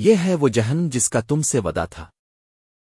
یہ ہے وہ جہنم جس کا تم سے ودا تھا۔